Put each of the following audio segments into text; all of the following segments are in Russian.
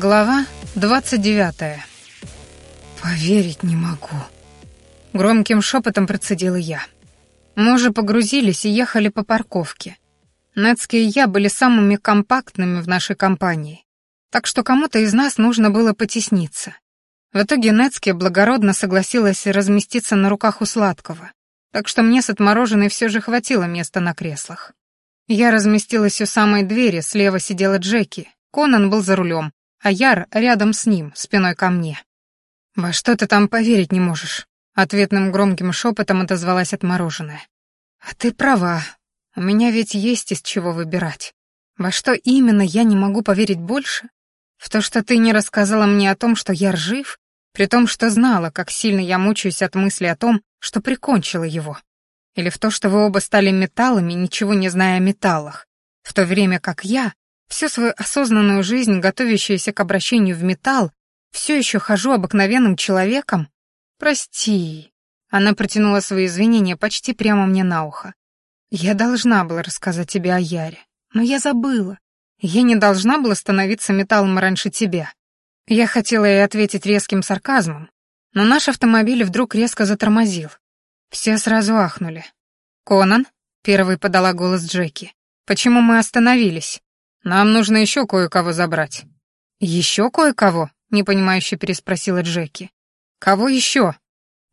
Глава 29. Поверить не могу. Громким шепотом процедила я. Мы уже погрузились и ехали по парковке. Нецки и я были самыми компактными в нашей компании, так что кому-то из нас нужно было потесниться. В итоге Нецки благородно согласилась разместиться на руках у сладкого, так что мне с отмороженной все же хватило места на креслах. Я разместилась у самой двери, слева сидела Джеки, Конан был за рулем, а Яр рядом с ним, спиной ко мне. «Во что ты там поверить не можешь?» Ответным громким шепотом отозвалась отмороженная. «А ты права. У меня ведь есть из чего выбирать. Во что именно я не могу поверить больше? В то, что ты не рассказала мне о том, что я жив, при том, что знала, как сильно я мучаюсь от мысли о том, что прикончила его. Или в то, что вы оба стали металлами, ничего не зная о металлах, в то время как я Всю свою осознанную жизнь, готовящуюся к обращению в металл, все еще хожу обыкновенным человеком? Прости. Она протянула свои извинения почти прямо мне на ухо. Я должна была рассказать тебе о Яре, но я забыла. Я не должна была становиться металлом раньше тебя. Я хотела ей ответить резким сарказмом, но наш автомобиль вдруг резко затормозил. Все сразу ахнули. «Конан?» — первый подала голос Джеки. «Почему мы остановились?» Нам нужно еще кое-кого забрать». «Еще кое-кого?» — непонимающе переспросила Джеки. «Кого еще?»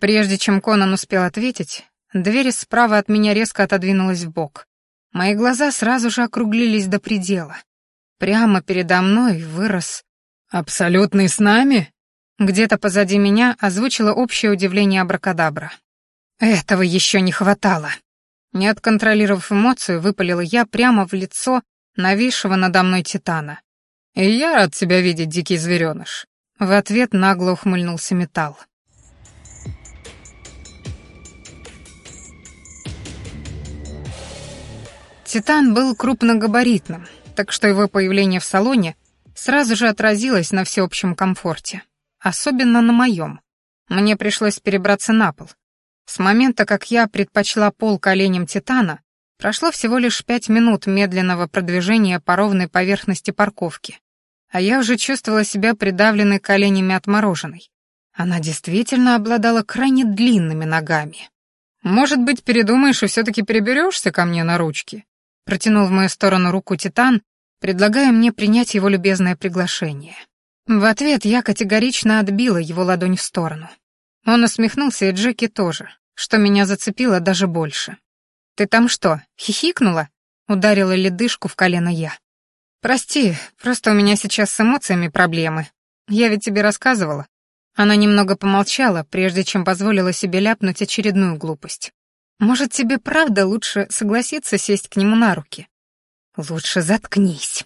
Прежде чем Конан успел ответить, дверь справа от меня резко отодвинулась в бок. Мои глаза сразу же округлились до предела. Прямо передо мной вырос... «Абсолютный с нами?» Где-то позади меня озвучило общее удивление абракадабра. Этого еще не хватало. Не отконтролировав эмоцию, выпалила я прямо в лицо нависшего надо мной Титана. «И я рад тебя видеть, дикий звереныш». В ответ нагло ухмыльнулся металл. Титан был крупногабаритным, так что его появление в салоне сразу же отразилось на всеобщем комфорте. Особенно на моем. Мне пришлось перебраться на пол. С момента, как я предпочла пол коленям Титана, Прошло всего лишь пять минут медленного продвижения по ровной поверхности парковки, а я уже чувствовала себя придавленной коленями отмороженной. Она действительно обладала крайне длинными ногами. «Может быть, передумаешь и все-таки переберешься ко мне на ручки?» Протянул в мою сторону руку Титан, предлагая мне принять его любезное приглашение. В ответ я категорично отбила его ладонь в сторону. Он усмехнулся, и Джеки тоже, что меня зацепило даже больше. «Ты там что, хихикнула?» — ударила ледышку в колено я. «Прости, просто у меня сейчас с эмоциями проблемы. Я ведь тебе рассказывала». Она немного помолчала, прежде чем позволила себе ляпнуть очередную глупость. «Может, тебе правда лучше согласиться сесть к нему на руки?» «Лучше заткнись».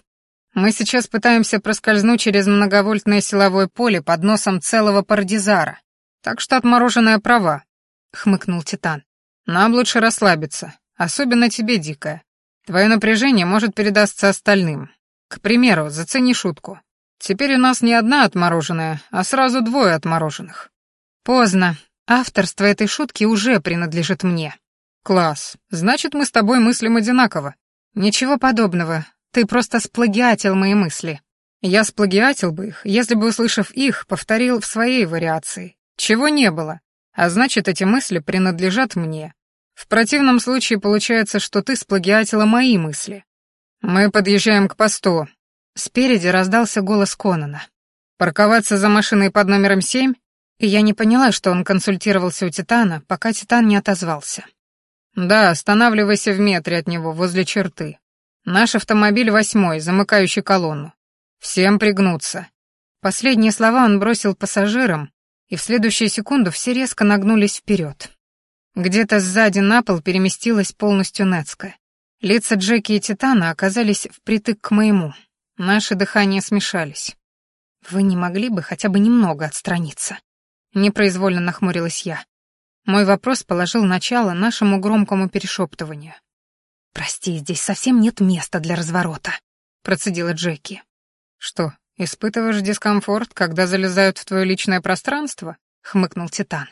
«Мы сейчас пытаемся проскользнуть через многовольтное силовое поле под носом целого пардизара, так что отмороженная права», — хмыкнул Титан. «Нам лучше расслабиться. Особенно тебе, Дикая. Твое напряжение может передастся остальным. К примеру, зацени шутку. Теперь у нас не одна отмороженная, а сразу двое отмороженных. Поздно. Авторство этой шутки уже принадлежит мне. Класс. Значит, мы с тобой мыслим одинаково. Ничего подобного. Ты просто сплагиатил мои мысли. Я сплагиатил бы их, если бы, услышав их, повторил в своей вариации. Чего не было. А значит, эти мысли принадлежат мне. В противном случае получается, что ты сплагиатила мои мысли. Мы подъезжаем к посту. Спереди раздался голос Конона. Парковаться за машиной под номером семь? И я не поняла, что он консультировался у Титана, пока Титан не отозвался. Да, останавливайся в метре от него, возле черты. Наш автомобиль восьмой, замыкающий колонну. Всем пригнуться. Последние слова он бросил пассажирам, и в следующую секунду все резко нагнулись вперед. Где-то сзади на пол переместилась полностью Нецка. Лица Джеки и Титана оказались впритык к моему. Наши дыхания смешались. «Вы не могли бы хотя бы немного отстраниться?» Непроизвольно нахмурилась я. Мой вопрос положил начало нашему громкому перешептыванию. «Прости, здесь совсем нет места для разворота», — процедила Джеки. «Что, испытываешь дискомфорт, когда залезают в твое личное пространство?» — хмыкнул Титан.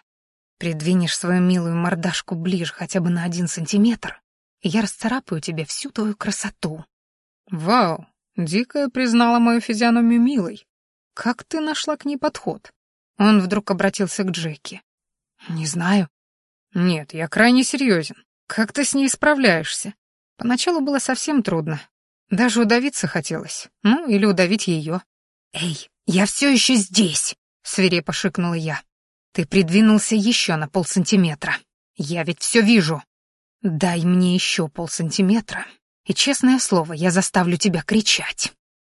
Придвинешь свою милую мордашку ближе хотя бы на один сантиметр, и я расцарапаю тебе всю твою красоту. Вау, Дикая признала мою физиономию милой. Как ты нашла к ней подход? Он вдруг обратился к Джеки. Не знаю. Нет, я крайне серьезен. Как ты с ней справляешься? Поначалу было совсем трудно. Даже удавиться хотелось. Ну, или удавить ее. Эй, я все еще здесь, свирепо шикнула я. Ты придвинулся еще на полсантиметра. Я ведь все вижу. Дай мне еще полсантиметра, и, честное слово, я заставлю тебя кричать.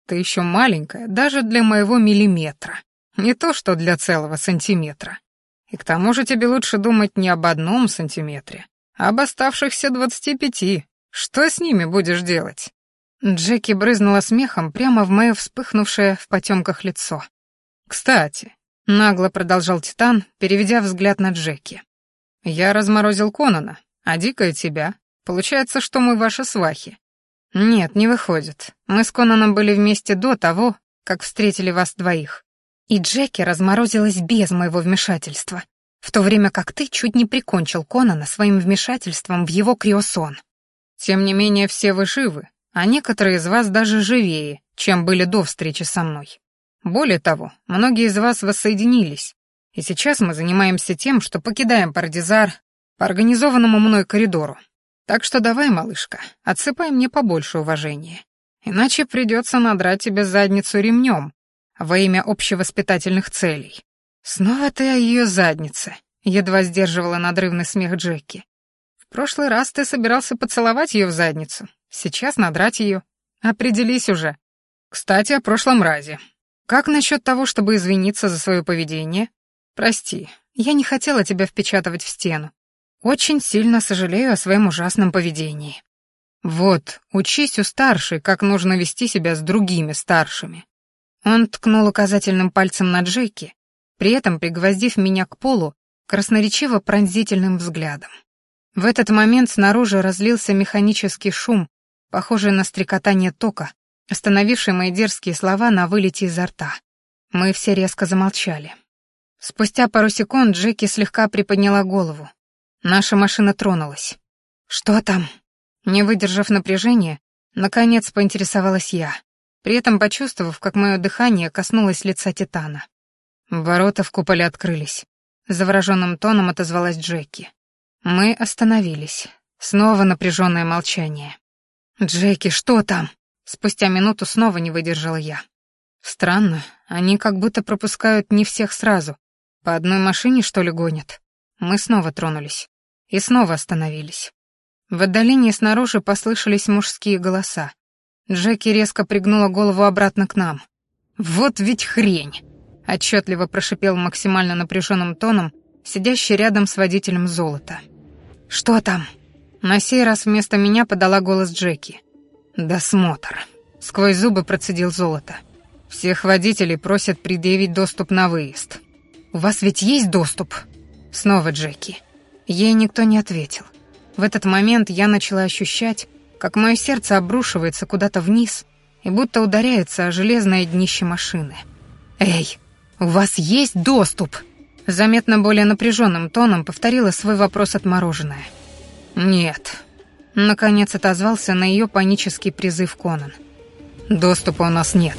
Ты еще маленькая, даже для моего миллиметра. Не то, что для целого сантиметра. И к тому же тебе лучше думать не об одном сантиметре, а об оставшихся двадцати пяти. Что с ними будешь делать?» Джеки брызнула смехом прямо в мое вспыхнувшее в потемках лицо. «Кстати», — нагло продолжал Титан, переведя взгляд на Джеки. «Я разморозил Конана, а Дикая тебя. Получается, что мы ваши свахи». «Нет, не выходит. Мы с Конаном были вместе до того, как встретили вас двоих. И Джеки разморозилась без моего вмешательства, в то время как ты чуть не прикончил Конана своим вмешательством в его криосон. Тем не менее, все вы живы, а некоторые из вас даже живее, чем были до встречи со мной. Более того, многие из вас воссоединились, и сейчас мы занимаемся тем, что покидаем Пардизар по организованному мной коридору. Так что давай, малышка, отсыпай мне побольше уважения. Иначе придется надрать тебе задницу ремнем во имя общевоспитательных целей. Снова ты о ее заднице, едва сдерживала надрывный смех Джеки. В прошлый раз ты собирался поцеловать ее в задницу, сейчас надрать ее. Определись уже. Кстати, о прошлом разе. Как насчет того, чтобы извиниться за свое поведение? Прости, я не хотела тебя впечатывать в стену. Очень сильно сожалею о своем ужасном поведении. Вот, учись у старшей, как нужно вести себя с другими старшими. Он ткнул указательным пальцем на Джеки, при этом пригвоздив меня к полу красноречиво пронзительным взглядом. В этот момент снаружи разлился механический шум, похожий на стрекотание тока, остановивший мои дерзкие слова на вылете изо рта. Мы все резко замолчали. Спустя пару секунд Джеки слегка приподняла голову, Наша машина тронулась. «Что там?» Не выдержав напряжения, наконец поинтересовалась я, при этом почувствовав, как мое дыхание коснулось лица Титана. Ворота в куполе открылись. Завороженным тоном отозвалась Джеки. Мы остановились. Снова напряженное молчание. «Джеки, что там?» Спустя минуту снова не выдержала я. Странно, они как будто пропускают не всех сразу. По одной машине, что ли, гонят? Мы снова тронулись и снова остановились. В отдалении снаружи послышались мужские голоса. Джеки резко пригнула голову обратно к нам. «Вот ведь хрень!» — отчетливо прошипел максимально напряженным тоном, сидящий рядом с водителем золота. «Что там?» На сей раз вместо меня подала голос Джеки. «Досмотр». Сквозь зубы процедил золото. «Всех водителей просят предъявить доступ на выезд». «У вас ведь есть доступ?» Снова Джеки. Ей никто не ответил. В этот момент я начала ощущать, как мое сердце обрушивается куда-то вниз и будто ударяется о железное днище машины. «Эй, у вас есть доступ?» Заметно более напряженным тоном повторила свой вопрос отмороженная. «Нет». Наконец отозвался на ее панический призыв Конан. «Доступа у нас нет».